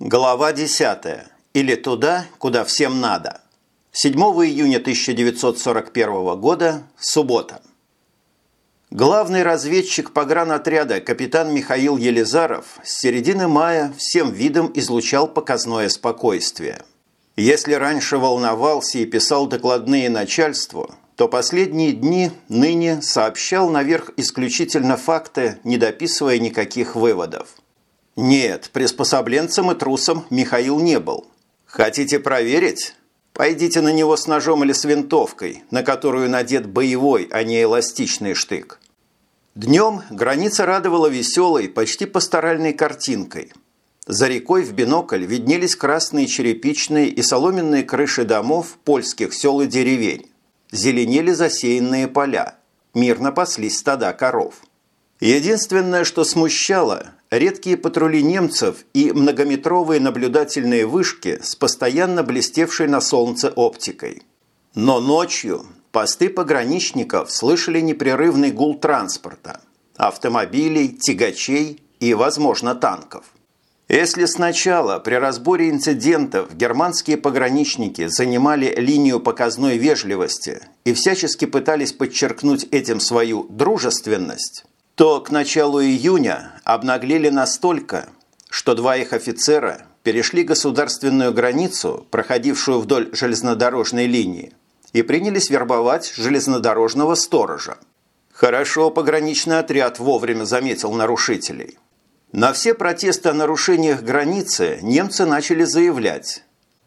Глава 10. Или туда, куда всем надо. 7 июня 1941 года, суббота. Главный разведчик погранотряда капитан Михаил Елизаров с середины мая всем видом излучал показное спокойствие. Если раньше волновался и писал докладные начальству, то последние дни ныне сообщал наверх исключительно факты, не дописывая никаких выводов. Нет, приспособленцем и трусом Михаил не был. Хотите проверить? Пойдите на него с ножом или с винтовкой, на которую надет боевой, а не эластичный штык. Днем граница радовала веселой, почти пасторальной картинкой. За рекой в бинокль виднелись красные черепичные и соломенные крыши домов польских сел и деревень. Зеленели засеянные поля. Мирно паслись стада коров. Единственное, что смущало, редкие патрули немцев и многометровые наблюдательные вышки с постоянно блестевшей на солнце оптикой. Но ночью посты пограничников слышали непрерывный гул транспорта, автомобилей, тягачей и, возможно, танков. Если сначала при разборе инцидентов германские пограничники занимали линию показной вежливости и всячески пытались подчеркнуть этим свою дружественность, то к началу июня обнаглели настолько, что два их офицера перешли государственную границу, проходившую вдоль железнодорожной линии, и принялись вербовать железнодорожного сторожа. Хорошо пограничный отряд вовремя заметил нарушителей. На все протесты о нарушениях границы немцы начали заявлять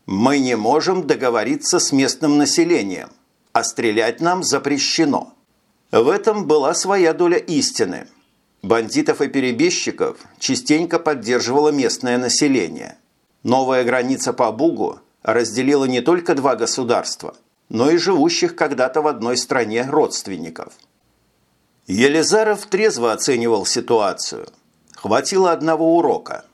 «Мы не можем договориться с местным населением, а стрелять нам запрещено». В этом была своя доля истины. Бандитов и перебежчиков частенько поддерживало местное население. Новая граница по Бугу разделила не только два государства, но и живущих когда-то в одной стране родственников. Елизаров трезво оценивал ситуацию. Хватило одного урока.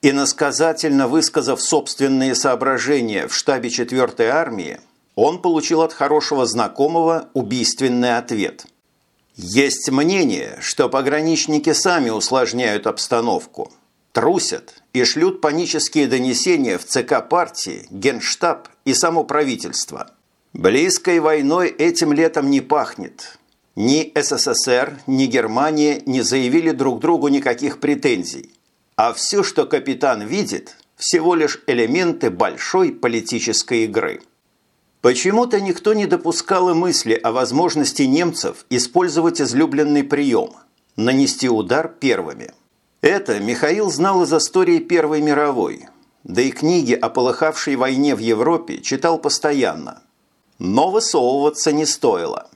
И насказательно высказав собственные соображения в штабе 4-й армии, он получил от хорошего знакомого убийственный ответ – есть мнение, что пограничники сами усложняют обстановку, трусят и шлют панические донесения в ЦК партии, Генштаб и само правительство. Близкой войной этим летом не пахнет. Ни СССР, ни Германия не заявили друг другу никаких претензий. А все, что капитан видит, всего лишь элементы большой политической игры. Почему-то никто не допускал и мысли о возможности немцев использовать излюбленный прием – нанести удар первыми. Это Михаил знал из истории Первой мировой, да и книги о полыхавшей войне в Европе читал постоянно. Но высовываться не стоило.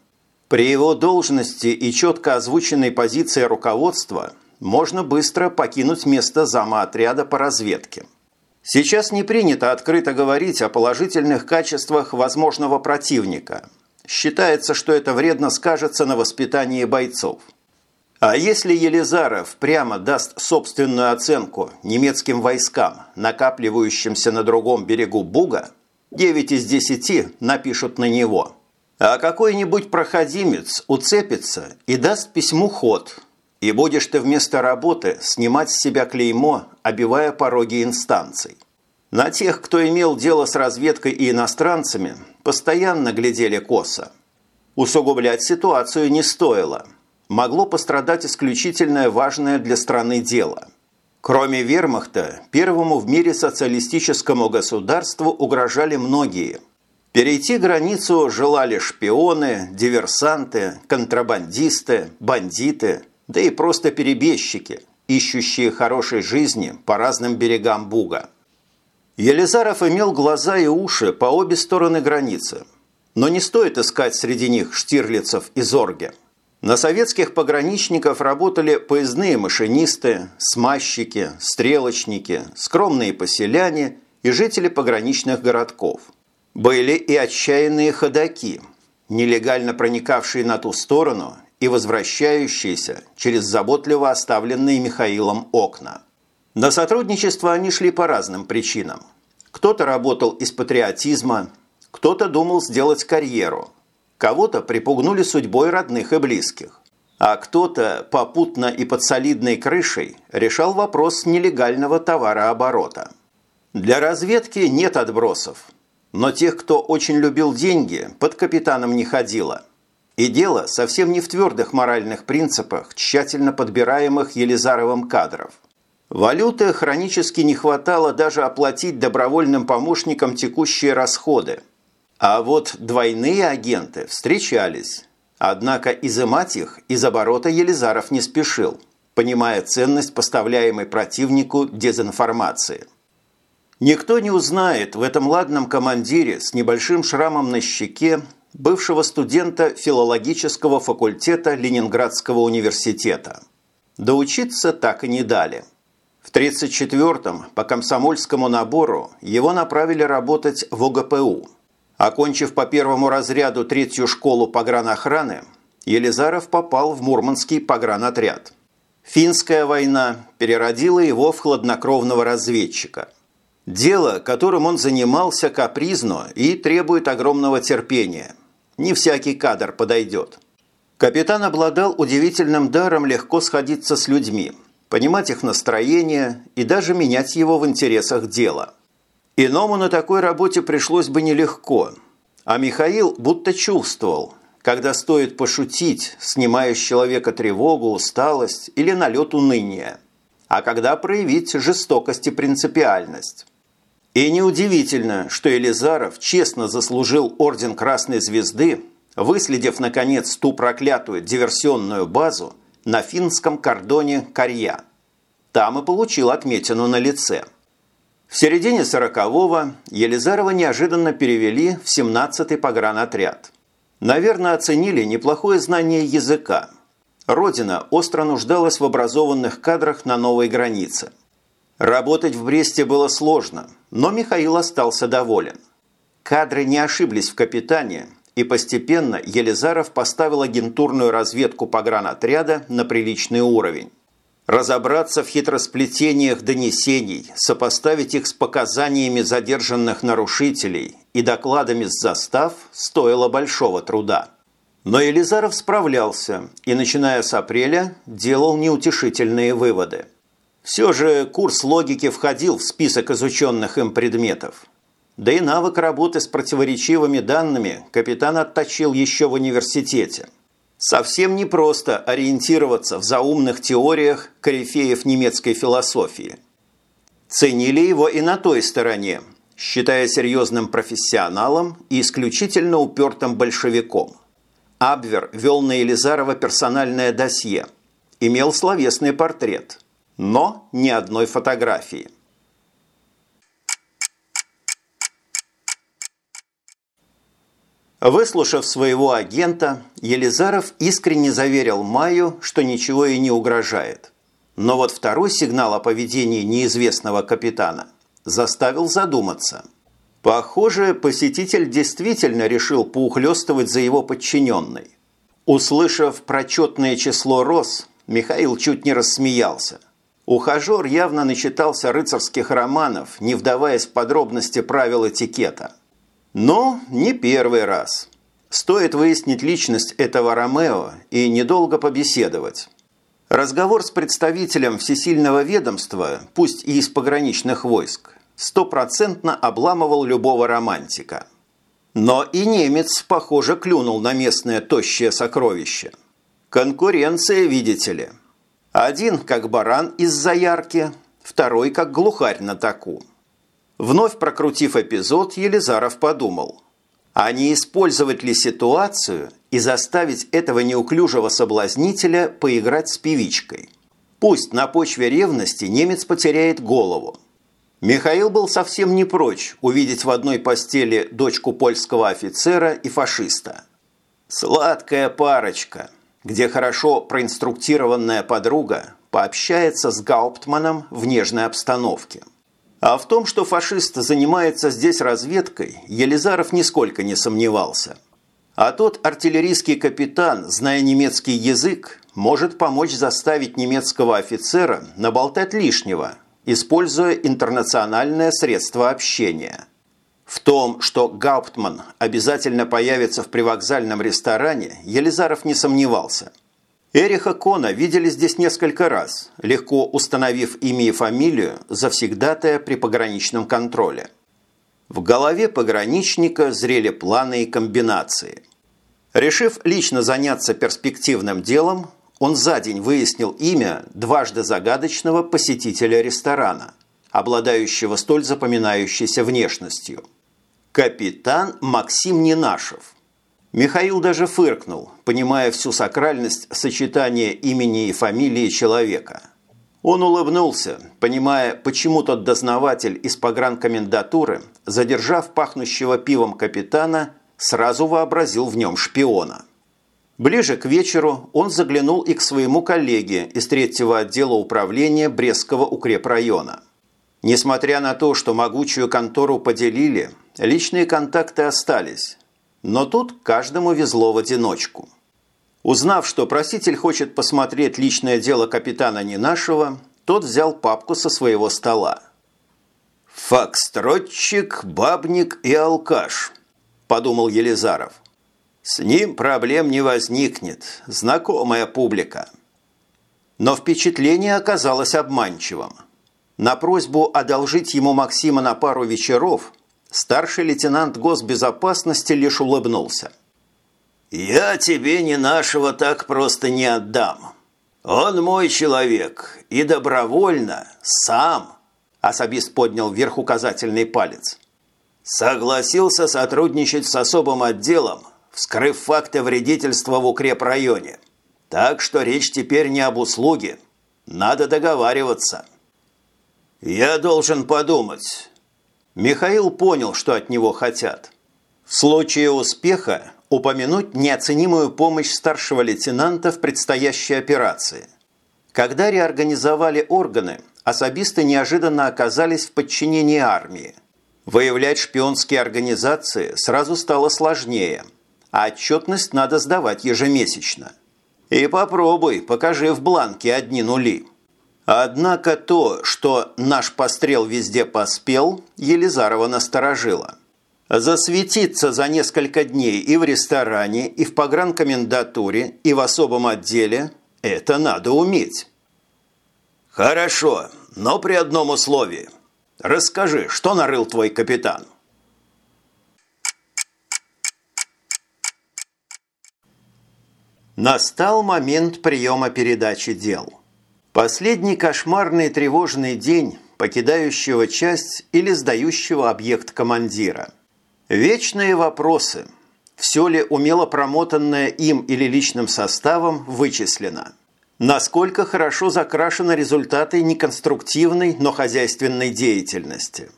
При его должности и четко озвученной позиции руководства можно быстро покинуть место зама отряда по разведке – Сейчас не принято открыто говорить о положительных качествах возможного противника. Считается, что это вредно скажется на воспитании бойцов. А если Елизаров прямо даст собственную оценку немецким войскам, накапливающимся на другом берегу Буга, 9 из 10 напишут на него. А какой-нибудь проходимец уцепится и даст письму ход – и будешь ты вместо работы снимать с себя клеймо, обивая пороги инстанций. На тех, кто имел дело с разведкой и иностранцами, постоянно глядели косо. Усугублять ситуацию не стоило. Могло пострадать исключительное важное для страны дело. Кроме вермахта, первому в мире социалистическому государству угрожали многие. Перейти границу желали шпионы, диверсанты, контрабандисты, бандиты – да и просто перебежчики, ищущие хорошей жизни по разным берегам Буга. Елизаров имел глаза и уши по обе стороны границы, но не стоит искать среди них штирлицев и зорге. На советских пограничников работали поездные машинисты, смазчики, стрелочники, скромные поселяне и жители пограничных городков. Были и отчаянные ходаки, нелегально проникавшие на ту сторону и возвращающиеся через заботливо оставленные Михаилом окна. На сотрудничество они шли по разным причинам. Кто-то работал из патриотизма, кто-то думал сделать карьеру, кого-то припугнули судьбой родных и близких, а кто-то попутно и под солидной крышей решал вопрос нелегального товарооборота. Для разведки нет отбросов, но тех, кто очень любил деньги, под капитаном не ходило. И дело совсем не в твердых моральных принципах, тщательно подбираемых Елизаровым кадров. Валюты хронически не хватало даже оплатить добровольным помощникам текущие расходы. А вот двойные агенты встречались. Однако изымать их из оборота Елизаров не спешил, понимая ценность поставляемой противнику дезинформации. Никто не узнает в этом ладном командире с небольшим шрамом на щеке бывшего студента филологического факультета Ленинградского университета. Доучиться так и не дали. В 1934-м по комсомольскому набору его направили работать в ОГПУ. Окончив по первому разряду третью школу погранохраны, Елизаров попал в Мурманский погранотряд. Финская война переродила его в хладнокровного разведчика – Дело, которым он занимался, капризно и требует огромного терпения. Не всякий кадр подойдет. Капитан обладал удивительным даром легко сходиться с людьми, понимать их настроение и даже менять его в интересах дела. Иному на такой работе пришлось бы нелегко, а Михаил будто чувствовал, когда стоит пошутить, снимая с человека тревогу, усталость или налет уныния, а когда проявить жестокость и принципиальность. И неудивительно, что Елизаров честно заслужил орден Красной Звезды, выследив, наконец, ту проклятую диверсионную базу на финском кордоне Карья. Там и получил отметину на лице. В середине сорокового Елизарова неожиданно перевели в 17-й погранотряд. Наверное, оценили неплохое знание языка. Родина остро нуждалась в образованных кадрах на новой границе – Работать в Бресте было сложно, но Михаил остался доволен. Кадры не ошиблись в капитане, и постепенно Елизаров поставил агентурную разведку погранотряда на приличный уровень. Разобраться в хитросплетениях донесений, сопоставить их с показаниями задержанных нарушителей и докладами с застав стоило большого труда. Но Елизаров справлялся и, начиная с апреля, делал неутешительные выводы – все же курс логики входил в список изученных им предметов. Да и навык работы с противоречивыми данными капитан отточил еще в университете. Совсем непросто ориентироваться в заумных теориях корифеев немецкой философии. Ценили его и на той стороне, считая серьезным профессионалом и исключительно упертым большевиком. Абвер вел на Елизарова персональное досье, имел словесный портрет – но ни одной фотографии. Выслушав своего агента, Елизаров искренне заверил Майю, что ничего ей не угрожает. Но вот второй сигнал о поведении неизвестного капитана заставил задуматься. Похоже, посетитель действительно решил поухлёстывать за его подчиненной. Услышав прочетное число роз, Михаил чуть не рассмеялся – Ухажер явно начитался рыцарских романов, не вдаваясь в подробности правил этикета. Но не первый раз. Стоит выяснить личность этого Ромео и недолго побеседовать. Разговор с представителем всесильного ведомства, пусть и из пограничных войск, стопроцентно обламывал любого романтика. Но и немец, похоже, клюнул на местное тощее сокровище. Конкуренция, видите ли – один как баран из заярки, второй как глухарь на таку. Вновь прокрутив эпизод, Елизаров подумал, а не использовать ли ситуацию и заставить этого неуклюжего соблазнителя поиграть с певичкой. Пусть на почве ревности немец потеряет голову. Михаил был совсем не прочь увидеть в одной постели дочку польского офицера и фашиста. Сладкая парочка – где хорошо проинструктированная подруга пообщается с Гауптманом в нежной обстановке. А в том, что фашист занимается здесь разведкой, Елизаров нисколько не сомневался. А тот артиллерийский капитан, зная немецкий язык, может помочь заставить немецкого офицера наболтать лишнего, используя интернациональное средство общения – в том, что Гауптман обязательно появится в привокзальном ресторане, Елизаров не сомневался. Эриха Кона видели здесь несколько раз, легко установив имя и фамилию завсегдатая при пограничном контроле. В голове пограничника зрели планы и комбинации. Решив лично заняться перспективным делом, он за день выяснил имя дважды загадочного посетителя ресторана, обладающего столь запоминающейся внешностью. Капитан Максим Ненашев – Михаил даже фыркнул, понимая всю сакральность сочетания имени и фамилии человека. Он улыбнулся, понимая, почему тот дознаватель из погранкомендатуры, задержав пахнущего пивом капитана, сразу вообразил в нем шпиона. Ближе к вечеру он заглянул и к своему коллеге из третьего отдела управления Брестского укрепрайона. Несмотря на то, что могучую контору поделили, личные контакты остались, но тут каждому везло в одиночку. Узнав, что проситель хочет посмотреть личное дело капитана Ненашева, тот взял папку со своего стола. «Фокстротчик, бабник и алкаш», – подумал Елизаров. «С ним проблем не возникнет, знакомая публика». Но впечатление оказалось обманчивым. На просьбу одолжить ему Максима на пару вечеров Старший лейтенант госбезопасности лишь улыбнулся. «Я тебе не нашего так просто не отдам. Он мой человек, и добровольно, сам», – особист поднял вверх указательный палец. «Согласился сотрудничать с особым отделом, вскрыв факты вредительства в укрепрайоне. Так что речь теперь не об услуге. Надо договариваться». «Я должен подумать. Михаил понял, что от него хотят. В случае успеха упомянуть неоценимую помощь старшего лейтенанта в предстоящей операции. Когда реорганизовали органы, особисты неожиданно оказались в подчинении армии. Выявлять шпионские организации сразу стало сложнее, а отчетность надо сдавать ежемесячно. И попробуй, покажи в бланке одни нули. Однако то, что наш пострел везде поспел, Елизарова насторожило. Засветиться за несколько дней и в ресторане, и в погранкомендатуре, и в особом отделе – это надо уметь. Хорошо, но при одном условии. Расскажи, что нарыл твой капитан? Настал момент приема передачи дел – Последний кошмарный тревожный день покидающего часть или сдающего объект командира. Вечные вопросы. Все ли умело промотанное им или личным составом вычислено? Насколько хорошо закрашены результаты неконструктивной, но хозяйственной деятельности?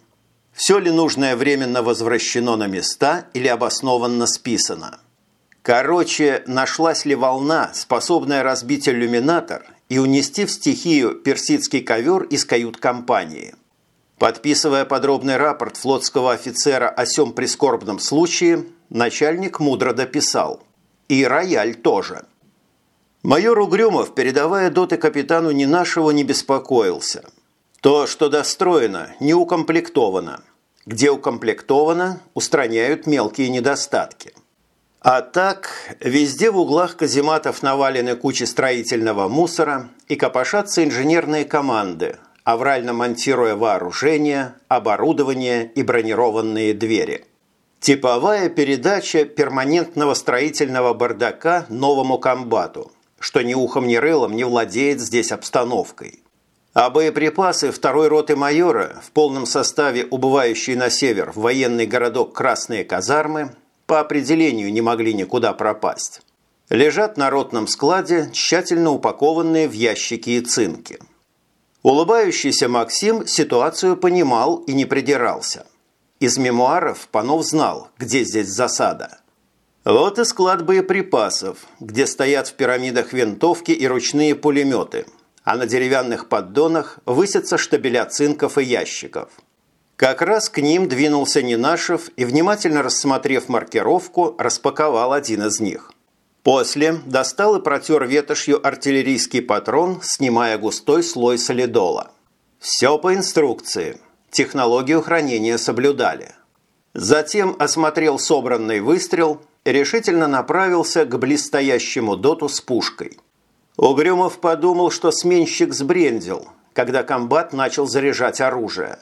Все ли нужное временно возвращено на места или обоснованно списано? Короче, нашлась ли волна, способная разбить иллюминатор и унести в стихию персидский ковер из кают-компании. Подписывая подробный рапорт флотского офицера о сём прискорбном случае, начальник мудро дописал. И рояль тоже. Майор Угрюмов, передавая доты капитану не нашего, не беспокоился. То, что достроено, не укомплектовано. Где укомплектовано, устраняют мелкие недостатки. А так, везде в углах казематов навалены кучи строительного мусора и копошатся инженерные команды, аврально монтируя вооружение, оборудование и бронированные двери. Типовая передача перманентного строительного бардака новому комбату, что ни ухом, ни рылом не владеет здесь обстановкой. А боеприпасы второй роты майора в полном составе убывающие на север в военный городок Красные казармы по определению не могли никуда пропасть. Лежат на ротном складе, тщательно упакованные в ящики и цинки. Улыбающийся Максим ситуацию понимал и не придирался. Из мемуаров Панов знал, где здесь засада. Вот и склад боеприпасов, где стоят в пирамидах винтовки и ручные пулеметы, а на деревянных поддонах высятся штабеля цинков и ящиков – как раз к ним двинулся Нинашев и, внимательно рассмотрев маркировку, распаковал один из них. После достал и протер ветошью артиллерийский патрон, снимая густой слой солидола. Все по инструкции. Технологию хранения соблюдали. Затем осмотрел собранный выстрел и решительно направился к близстоящему доту с пушкой. Угрюмов подумал, что сменщик сбрендил, когда комбат начал заряжать оружие.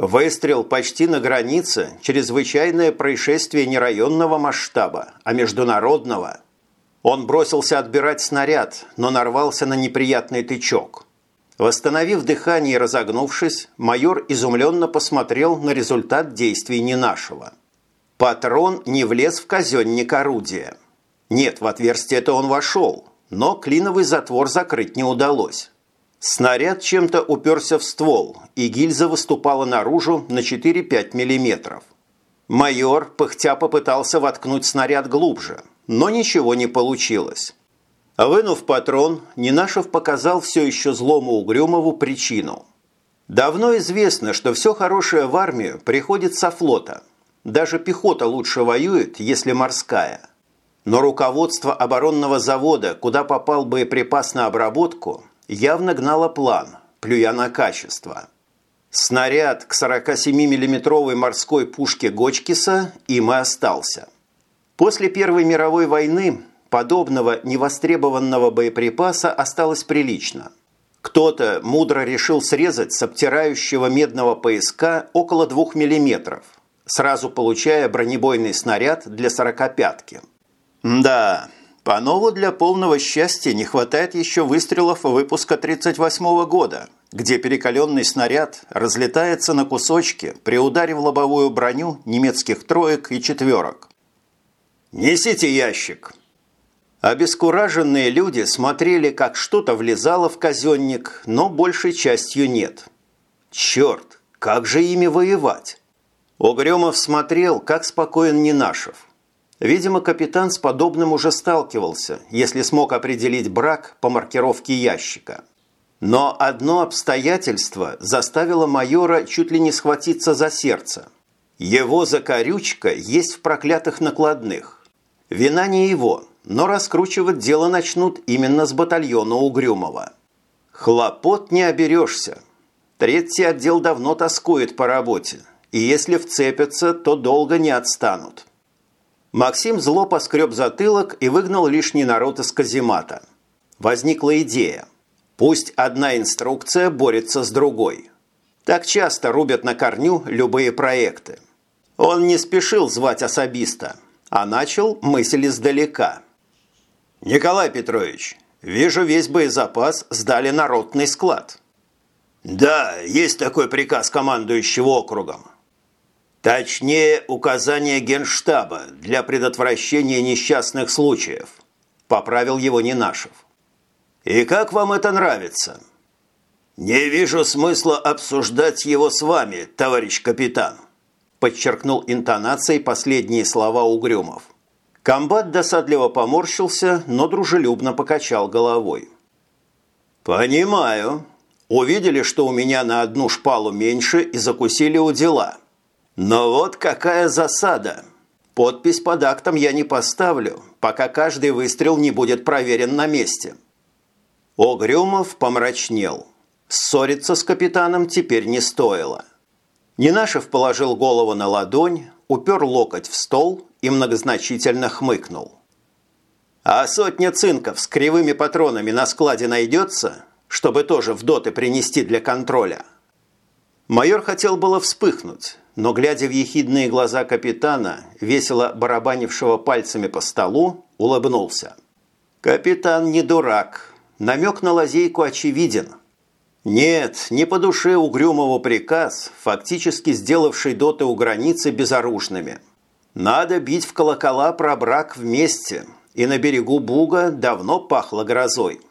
Выстрел почти на границе – чрезвычайное происшествие не районного масштаба, а международного. Он бросился отбирать снаряд, но нарвался на неприятный тычок. Восстановив дыхание и разогнувшись, майор изумленно посмотрел на результат действий не нашего. Патрон не влез в казенник орудия. Нет, в отверстие-то он вошел, но клиновый затвор закрыть не удалось. Снаряд чем-то уперся в ствол, и гильза выступала наружу на 4-5 мм. Майор, пыхтя, попытался воткнуть снаряд глубже, но ничего не получилось. Вынув патрон, Нинашев показал все еще злому Угрюмову причину. Давно известно, что все хорошее в армию приходит со флота. Даже пехота лучше воюет, если морская. Но руководство оборонного завода, куда попал боеприпас на обработку, явно гнала план, плюя на качество. Снаряд к 47 миллиметровой морской пушке Гочкиса им и остался. После Первой мировой войны подобного невостребованного боеприпаса осталось прилично. Кто-то мудро решил срезать с обтирающего медного пояска около 2 мм, сразу получая бронебойный снаряд для сорокопятки. Да, Панову для полного счастья не хватает еще выстрелов выпуска 1938 года, где перекаленный снаряд разлетается на кусочки при ударе в лобовую броню немецких троек и четверок. «Несите ящик!» Обескураженные люди смотрели, как что-то влезало в казенник, но большей частью нет. «Черт, как же ими воевать?» Угрюмов смотрел, как спокоен Нинашев. Видимо, капитан с подобным уже сталкивался, если смог определить брак по маркировке ящика. Но одно обстоятельство заставило майора чуть ли не схватиться за сердце. Его закорючка есть в проклятых накладных. Вина не его, но раскручивать дело начнут именно с батальона Угрюмова. Хлопот не оберешься. Третий отдел давно тоскует по работе, и если вцепятся, то долго не отстанут. Максим зло поскреб затылок и выгнал лишний народ из каземата. Возникла идея. Пусть одна инструкция борется с другой. Так часто рубят на корню любые проекты. Он не спешил звать особиста, а начал мысль издалека. «Николай Петрович, вижу, весь боезапас сдали на ротный склад». «Да, есть такой приказ командующего округом. Точнее, указание Генштаба для предотвращения несчастных случаев. Поправил его Нинашев. И как вам это нравится? Не вижу смысла обсуждать его с вами, товарищ капитан. Подчеркнул интонацией последние слова Угрюмов. Комбат досадливо поморщился, но дружелюбно покачал головой. «Понимаю. Увидели, что у меня на одну шпалу меньше и закусили у дела». Но вот какая засада. Подпись под актом я не поставлю, пока каждый выстрел не будет проверен на месте. Огрюмов помрачнел. Ссориться с капитаном теперь не стоило. Нинашев положил голову на ладонь, упер локоть в стол и многозначительно хмыкнул. «А сотня цинков с кривыми патронами на складе найдется, чтобы тоже в доты принести для контроля?» Майор хотел было вспыхнуть, но, глядя в ехидные глаза капитана, весело барабанившего пальцами по столу, улыбнулся. «Капитан не дурак. Намек на лазейку очевиден. Нет, не по душе угрюмого приказ, фактически сделавший доты у границы безоружными. Надо бить в колокола про брак вместе, и на берегу Буга давно пахло грозой.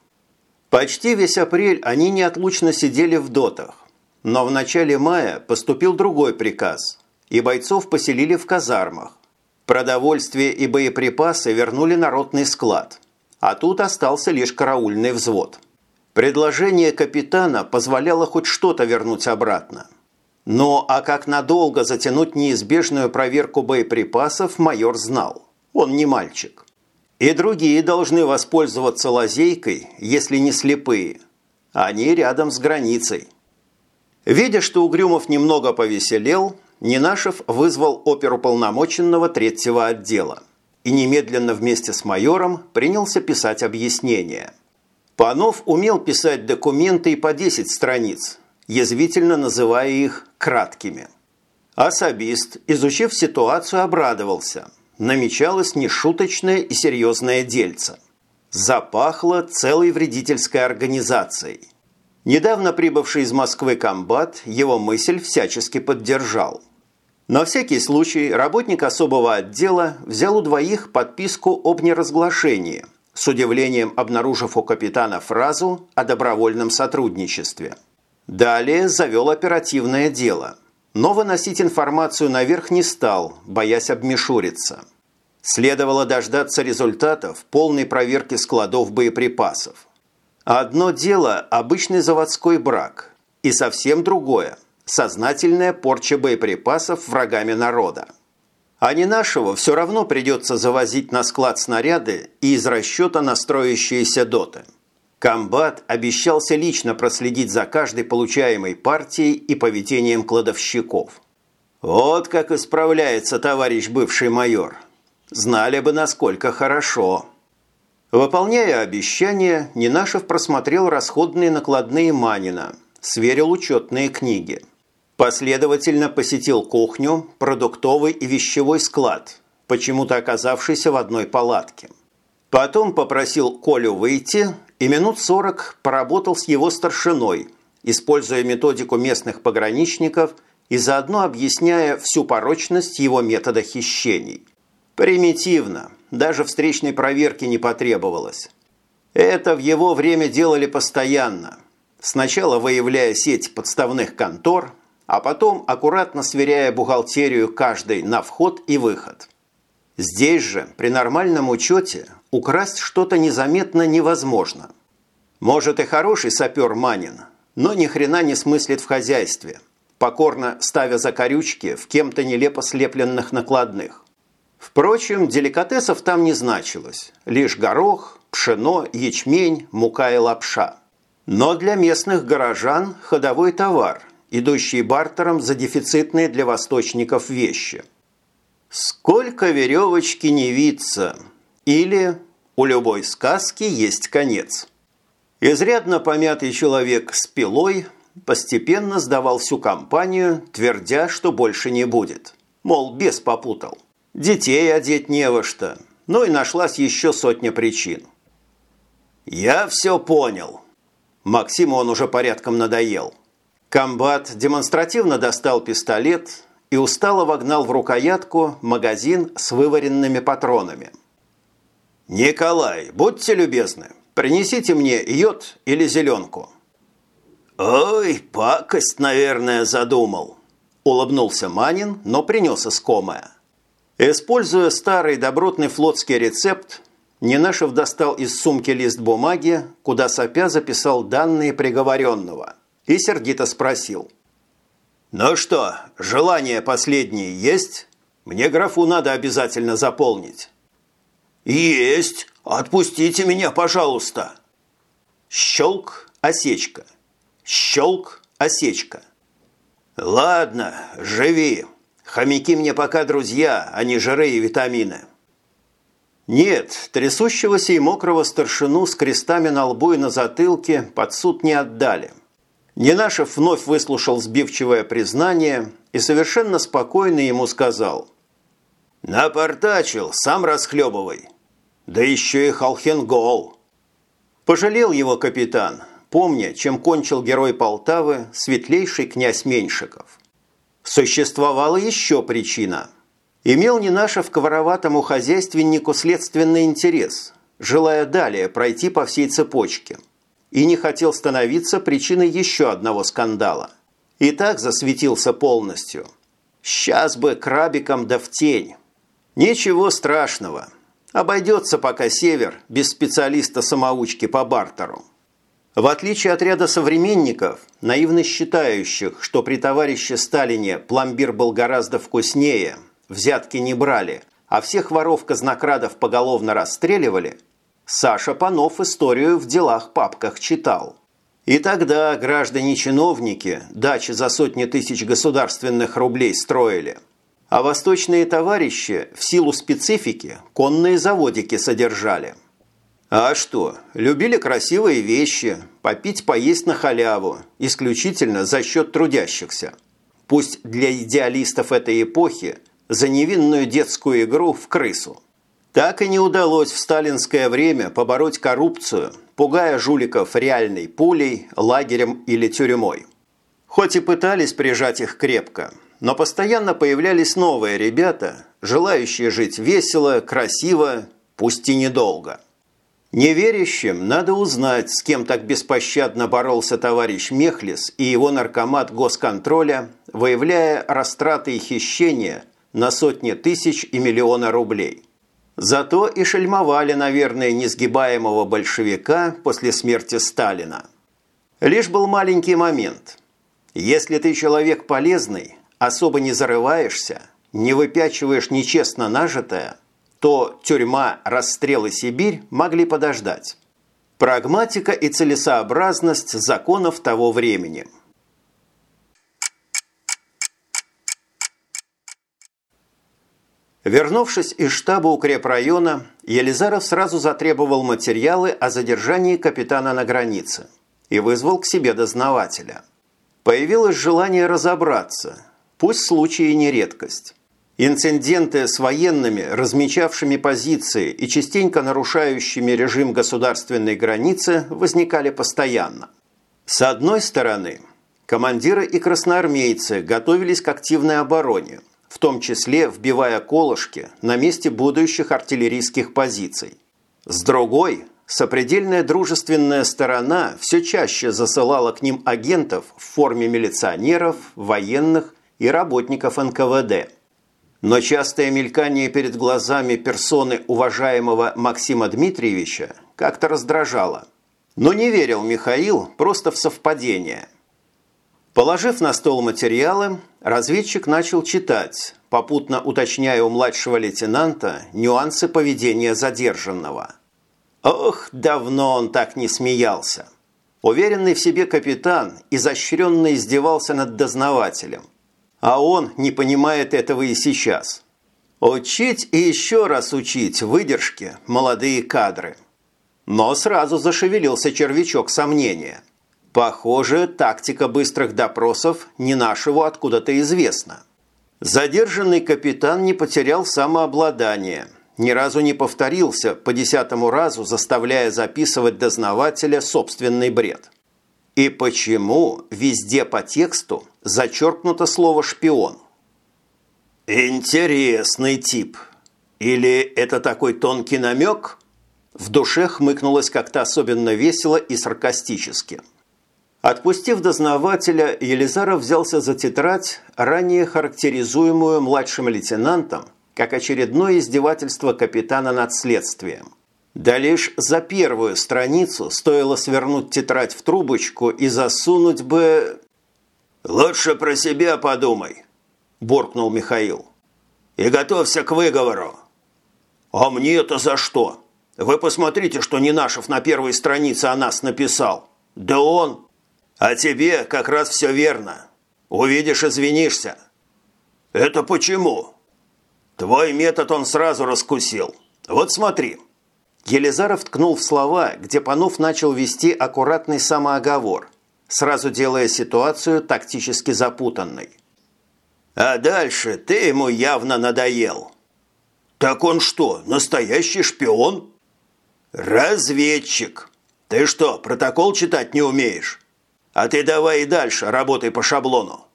Почти весь апрель они неотлучно сидели в дотах, но в начале мая поступил другой приказ, и бойцов поселили в казармах. Продовольствие и боеприпасы вернули на ротный склад, а тут остался лишь караульный взвод. Предложение капитана позволяло хоть что-то вернуть обратно. Но а как надолго затянуть неизбежную проверку боеприпасов, майор знал. Он не мальчик. И другие должны воспользоваться лазейкой, если не слепые. Они рядом с границей. Видя, что Угрюмов немного повеселел, Нинашев вызвал оперуполномоченного третьего отдела и немедленно вместе с майором принялся писать объяснение. Панов умел писать документы и по 10 страниц, язвительно называя их краткими. Особист, изучив ситуацию, обрадовался. Намечалось нешуточное и серьезное дельце. Запахло целой вредительской организацией. Недавно прибывший из Москвы комбат его мысль всячески поддержал. На всякий случай работник особого отдела взял у двоих подписку об неразглашении, с удивлением обнаружив у капитана фразу о добровольном сотрудничестве. Далее завел оперативное дело, но выносить информацию наверх не стал, боясь обмешуриться. Следовало дождаться результатов полной проверки складов боеприпасов. Одно дело – обычный заводской брак, и совсем другое – сознательная порча боеприпасов врагами народа. А не нашего все равно придется завозить на склад снаряды и из расчета на строящиеся доты. Комбат обещался лично проследить за каждой получаемой партией и поведением кладовщиков. Вот как исправляется товарищ бывший майор. Знали бы, насколько хорошо. Выполняя обещание, Нинашев просмотрел расходные накладные Манина, сверил учетные книги. Последовательно посетил кухню, продуктовый и вещевой склад, почему-то оказавшийся в одной палатке. Потом попросил Колю выйти и минут сорок поработал с его старшиной, используя методику местных пограничников и заодно объясняя всю порочность его метода хищений. Примитивно, даже встречной проверки не потребовалось. Это в его время делали постоянно. Сначала выявляя сеть подставных контор, а потом аккуратно сверяя бухгалтерию каждой на вход и выход. Здесь же, при нормальном учете, украсть что-то незаметно невозможно. Может и хороший сапер Манин, но ни хрена не смыслит в хозяйстве, покорно ставя закорючки в кем-то нелепо слепленных накладных. Впрочем, деликатесов там не значилось. Лишь горох, пшено, ячмень, мука и лапша. Но для местных горожан ходовой товар, идущий бартером за дефицитные для восточников вещи. Сколько веревочки не виться, или у любой сказки есть конец. Изрядно помятый человек с пилой постепенно сдавал всю компанию, твердя, что больше не будет. Мол, бес попутал. Детей одеть не во что. Ну и нашлась еще сотня причин. «Я все понял». Максиму он уже порядком надоел. Комбат демонстративно достал пистолет и устало вогнал в рукоятку магазин с вываренными патронами. «Николай, будьте любезны, принесите мне йод или зеленку». «Ой, пакость, наверное, задумал», – улыбнулся Манин, но принес искомое. Используя старый добротный флотский рецепт, Ненашев достал из сумки лист бумаги, куда сопя записал данные приговоренного, и сердито спросил. «Ну что, желание последнее есть? Мне графу надо обязательно заполнить». «Есть! Отпустите меня, пожалуйста!» Щелк, осечка. Щелк, осечка. «Ладно, живи!» Хомяки мне пока друзья, а не жиры и витамины. Нет, трясущегося и мокрого старшину с крестами на лбу и на затылке под суд не отдали. Ненашев вновь выслушал сбивчивое признание и совершенно спокойно ему сказал. «Напортачил, сам расхлебывай. Да еще и Халхенгол». Пожалел его капитан, помня, чем кончил герой Полтавы, светлейший князь Меньшиков. Существовала еще причина. Имел Нинашев к вороватому хозяйственнику следственный интерес, желая далее пройти по всей цепочке. И не хотел становиться причиной еще одного скандала. И так засветился полностью. Сейчас бы крабиком да в тень. Ничего страшного. Обойдется пока север без специалиста-самоучки по бартеру. В отличие от ряда современников, наивно считающих, что при товарище Сталине пломбир был гораздо вкуснее, взятки не брали, а всех воров-казнокрадов поголовно расстреливали, Саша Панов историю в делах-папках читал. И тогда граждане-чиновники дачи за сотни тысяч государственных рублей строили, а восточные товарищи в силу специфики конные заводики содержали – А что, любили красивые вещи, попить, поесть на халяву, исключительно за счет трудящихся. Пусть для идеалистов этой эпохи за невинную детскую игру в крысу. Так и не удалось в сталинское время побороть коррупцию, пугая жуликов реальной пулей, лагерем или тюрьмой. Хоть и пытались прижать их крепко, но постоянно появлялись новые ребята, желающие жить весело, красиво, пусть и недолго. Неверящим надо узнать, с кем так беспощадно боролся товарищ Мехлис и его наркомат госконтроля, выявляя растраты и хищения на сотни тысяч и миллиона рублей. Зато и шельмовали, наверное, несгибаемого большевика после смерти Сталина. Лишь был маленький момент. Если ты человек полезный, особо не зарываешься, не выпячиваешь нечестно нажитое – то тюрьма, расстрел и Сибирь могли подождать. Прагматика и целесообразность законов того времени. Вернувшись из штаба укрепрайона, Елизаров сразу затребовал материалы о задержании капитана на границе и вызвал к себе дознавателя. Появилось желание разобраться, пусть случай и не редкость. Инциденты с военными, размечавшими позиции и частенько нарушающими режим государственной границы, возникали постоянно. С одной стороны, командиры и красноармейцы готовились к активной обороне, в том числе вбивая колышки на месте будущих артиллерийских позиций. С другой, сопредельная дружественная сторона все чаще засылала к ним агентов в форме милиционеров, военных и работников НКВД – но частое мелькание перед глазами персоны уважаемого Максима Дмитриевича как-то раздражало. Но не верил Михаил просто в совпадение. Положив на стол материалы, разведчик начал читать, попутно уточняя у младшего лейтенанта нюансы поведения задержанного. Ох, давно он так не смеялся. Уверенный в себе капитан изощренно издевался над дознавателем – а он не понимает этого и сейчас. Учить и еще раз учить выдержки молодые кадры. Но сразу зашевелился червячок сомнения. Похоже, тактика быстрых допросов не нашего откуда-то известна. Задержанный капитан не потерял самообладание, ни разу не повторился по десятому разу, заставляя записывать дознавателя собственный бред. И почему везде по тексту зачеркнуто слово «шпион»? Интересный тип. Или это такой тонкий намек? В душе хмыкнулось как-то особенно весело и саркастически. Отпустив дознавателя, Елизаров взялся за тетрадь, ранее характеризуемую младшим лейтенантом, как очередное издевательство капитана над следствием. Да лишь за первую страницу стоило свернуть тетрадь в трубочку и засунуть бы... «Лучше про себя подумай», – буркнул Михаил. «И готовься к выговору». «А мне это за что? Вы посмотрите, что Нинашев на первой странице о нас написал. Да он...» «А тебе как раз все верно. Увидишь, извинишься». «Это почему?» «Твой метод он сразу раскусил. Вот смотри». Елизаров ткнул в слова, где Панов начал вести аккуратный самооговор, сразу делая ситуацию тактически запутанной. «А дальше ты ему явно надоел». «Так он что, настоящий шпион?» «Разведчик. Ты что, протокол читать не умеешь? А ты давай и дальше работай по шаблону».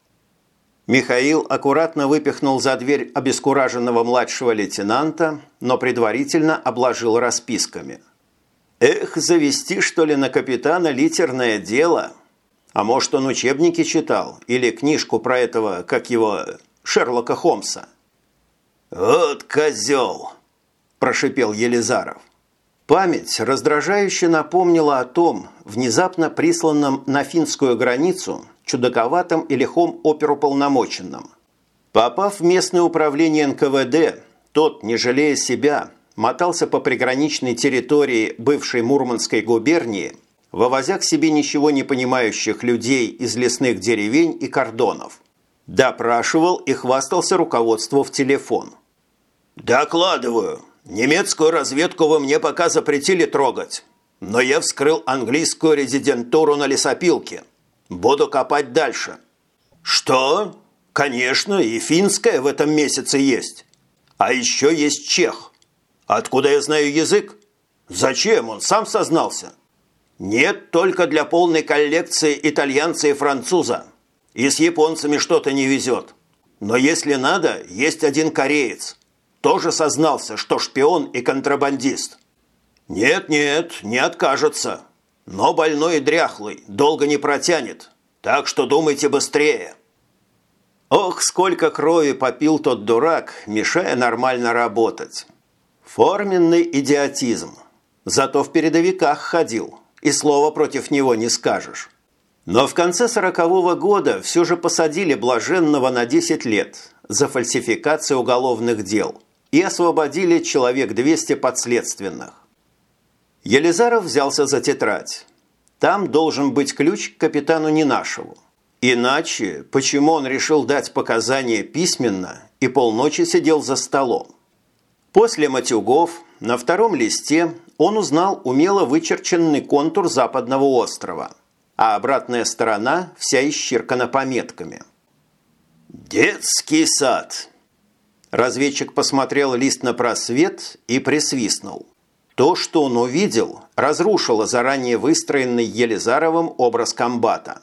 Михаил аккуратно выпихнул за дверь обескураженного младшего лейтенанта, но предварительно обложил расписками. «Эх, завести, что ли, на капитана литерное дело? А может, он учебники читал? Или книжку про этого, как его, Шерлока Холмса?» «Вот козел!» – прошипел Елизаров. Память раздражающе напомнила о том, внезапно присланном на финскую границу чудаковатым и лихом оперуполномоченным. Попав в местное управление НКВД, тот, не жалея себя, мотался по приграничной территории бывшей Мурманской губернии, вывозя к себе ничего не понимающих людей из лесных деревень и кордонов. Допрашивал и хвастался руководству в телефон. «Докладываю. немецкую разведку вы мне пока запретили трогать, но я вскрыл английскую резидентуру на лесопилке. Буду копать дальше». «Что? Конечно, и финская в этом месяце есть. А еще есть чех. Откуда я знаю язык? Зачем? Он сам сознался». «Нет, только для полной коллекции итальянца и француза. И с японцами что-то не везет. Но если надо, есть один кореец. Тоже сознался, что шпион и контрабандист». «Нет-нет, не откажется. Но больной и дряхлый, долго не протянет. Так что думайте быстрее». Ох, сколько крови попил тот дурак, мешая нормально работать. Форменный идиотизм. Зато в передовиках ходил, и слова против него не скажешь. Но в конце сорокового года все же посадили Блаженного на 10 лет за фальсификацию уголовных дел и освободили человек 200 подследственных. Елизаров взялся за тетрадь. Там должен быть ключ к капитану Нинашеву. Иначе, почему он решил дать показания письменно и полночи сидел за столом? После матюгов на втором листе он узнал умело вычерченный контур западного острова, а обратная сторона вся исчеркана пометками. «Детский сад!» Разведчик посмотрел лист на просвет и присвистнул. То, что он увидел, разрушило заранее выстроенный Елизаровым образ комбата.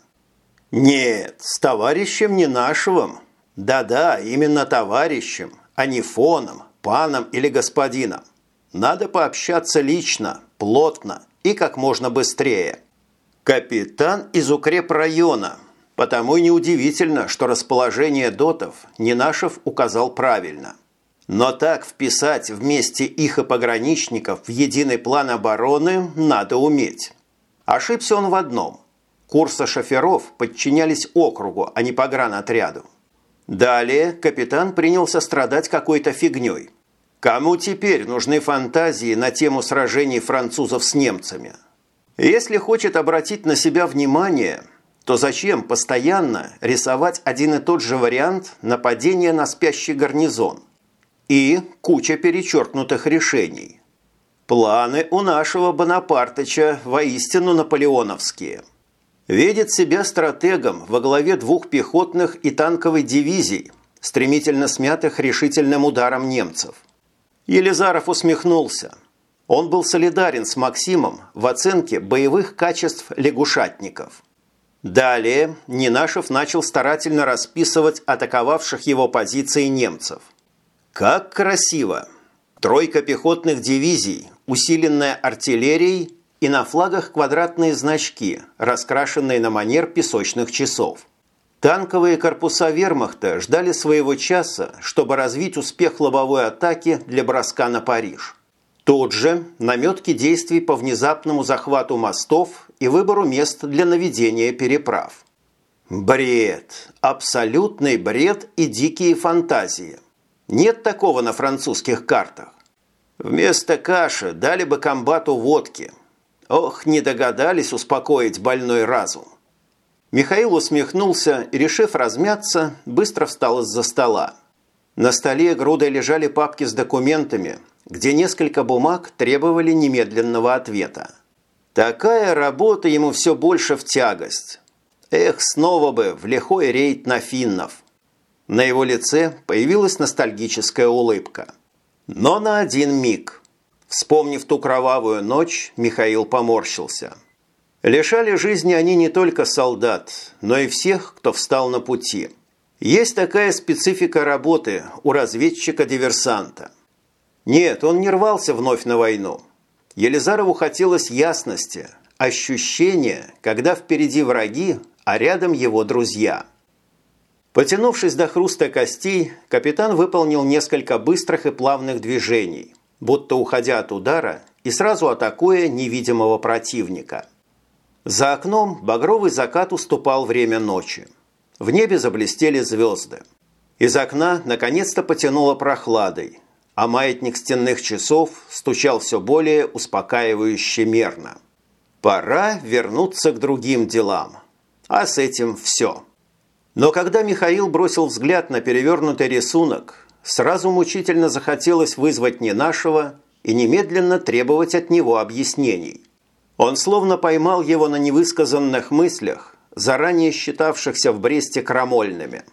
Нет, с товарищем не нашим. Да-да, именно товарищем, а не фоном, паном или господином. Надо пообщаться лично, плотно и как можно быстрее. Капитан из укрепрайона, потому и неудивительно, что расположение дотов Нинашев указал правильно. Но так вписать вместе их и пограничников в единый план обороны надо уметь. Ошибся он в одном. Курса шоферов подчинялись округу, а не погранотряду. Далее капитан принялся страдать какой-то фигней. Кому теперь нужны фантазии на тему сражений французов с немцами? Если хочет обратить на себя внимание, то зачем постоянно рисовать один и тот же вариант нападения на спящий гарнизон – и куча перечеркнутых решений. Планы у нашего Бонапартыча воистину наполеоновские. Видит себя стратегом во главе двух пехотных и танковой дивизий, стремительно смятых решительным ударом немцев. Елизаров усмехнулся. Он был солидарен с Максимом в оценке боевых качеств лягушатников. Далее Нинашев начал старательно расписывать атаковавших его позиции немцев – как красиво! Тройка пехотных дивизий, усиленная артиллерией и на флагах квадратные значки, раскрашенные на манер песочных часов. Танковые корпуса вермахта ждали своего часа, чтобы развить успех лобовой атаки для броска на Париж. Тут же наметки действий по внезапному захвату мостов и выбору мест для наведения переправ. Бред, абсолютный бред и дикие фантазии – нет такого на французских картах. Вместо каши дали бы комбату водки. Ох, не догадались успокоить больной разум. Михаил усмехнулся и, решив размяться, быстро встал из-за стола. На столе грудой лежали папки с документами, где несколько бумаг требовали немедленного ответа. Такая работа ему все больше в тягость. Эх, снова бы в лихой рейд на финнов. На его лице появилась ностальгическая улыбка. Но на один миг. Вспомнив ту кровавую ночь, Михаил поморщился. Лишали жизни они не только солдат, но и всех, кто встал на пути. Есть такая специфика работы у разведчика-диверсанта. Нет, он не рвался вновь на войну. Елизарову хотелось ясности, ощущения, когда впереди враги, а рядом его друзья – Потянувшись до хруста костей, капитан выполнил несколько быстрых и плавных движений, будто уходя от удара и сразу атакуя невидимого противника. За окном багровый закат уступал время ночи. В небе заблестели звезды. Из окна наконец-то потянуло прохладой, а маятник стенных часов стучал все более успокаивающе мерно. Пора вернуться к другим делам. А с этим все. Но когда Михаил бросил взгляд на перевернутый рисунок, сразу мучительно захотелось вызвать не нашего и немедленно требовать от него объяснений. Он словно поймал его на невысказанных мыслях, заранее считавшихся в Бресте крамольными.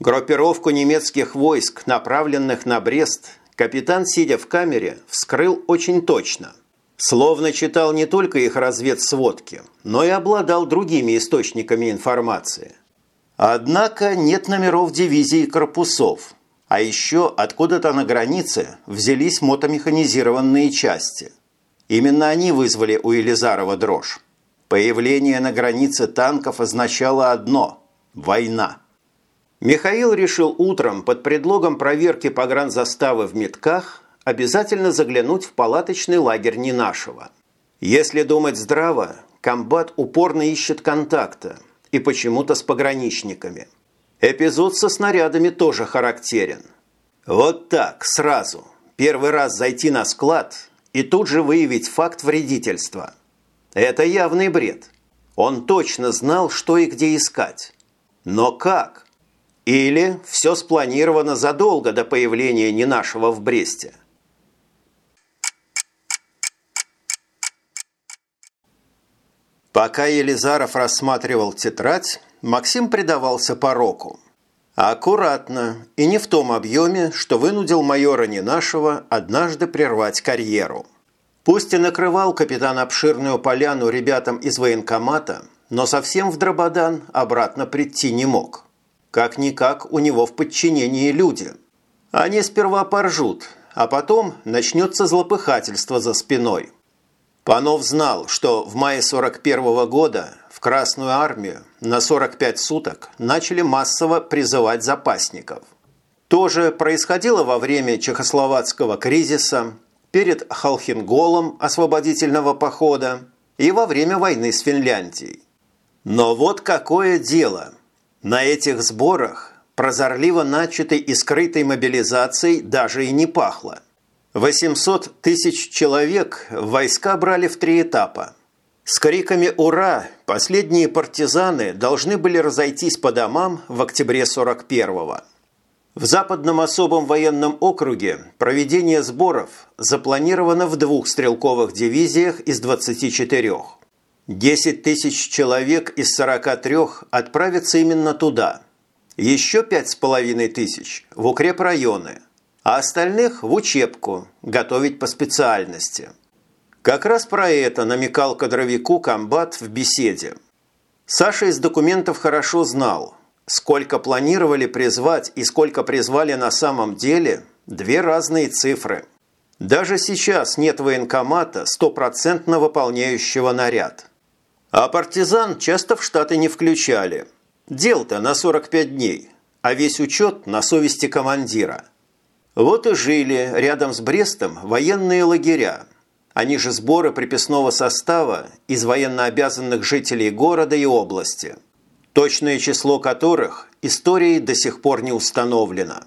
Группировку немецких войск, направленных на Брест, капитан, сидя в камере, вскрыл очень точно. Словно читал не только их разведсводки, но и обладал другими источниками информации. Однако нет номеров дивизий и корпусов, а еще откуда-то на границе взялись мотомеханизированные части. Именно они вызвали у Елизарова дрожь. Появление на границе танков означало одно – война. Михаил решил утром под предлогом проверки погранзаставы в Метках обязательно заглянуть в палаточный лагерь не нашего. Если думать здраво, комбат упорно ищет контакта, и почему-то с пограничниками. Эпизод со снарядами тоже характерен. Вот так, сразу, первый раз зайти на склад и тут же выявить факт вредительства. Это явный бред. Он точно знал, что и где искать. Но как? Или все спланировано задолго до появления не нашего в Бресте? Пока Елизаров рассматривал тетрадь, Максим предавался пороку. Аккуратно и не в том объеме, что вынудил майора Ненашева однажды прервать карьеру. Пусть и накрывал капитан обширную поляну ребятам из военкомата, но совсем в Дрободан обратно прийти не мог. Как-никак у него в подчинении люди. Они сперва поржут, а потом начнется злопыхательство за спиной. Панов знал, что в мае 41 -го года в Красную армию на 45 суток начали массово призывать запасников. То же происходило во время чехословацкого кризиса, перед Халхинголом освободительного похода и во время войны с Финляндией. Но вот какое дело! На этих сборах прозорливо начатой и скрытой мобилизацией даже и не пахло. 800 тысяч человек войска брали в три этапа. С криками «Ура!» последние партизаны должны были разойтись по домам в октябре 41-го. В Западном особом военном округе проведение сборов запланировано в двух стрелковых дивизиях из 24. 10 тысяч человек из 43 отправятся именно туда. Еще 5,5 тысяч в укрепрайоны – а остальных в учебку, готовить по специальности. Как раз про это намекал кадровику комбат в беседе. Саша из документов хорошо знал, сколько планировали призвать и сколько призвали на самом деле – две разные цифры. Даже сейчас нет военкомата, стопроцентно выполняющего наряд. А партизан часто в штаты не включали. Дел-то на 45 дней, а весь учет на совести командира – вот и жили рядом с Брестом военные лагеря. Они же сборы приписного состава из военнообязанных жителей города и области, точное число которых историей до сих пор не установлено.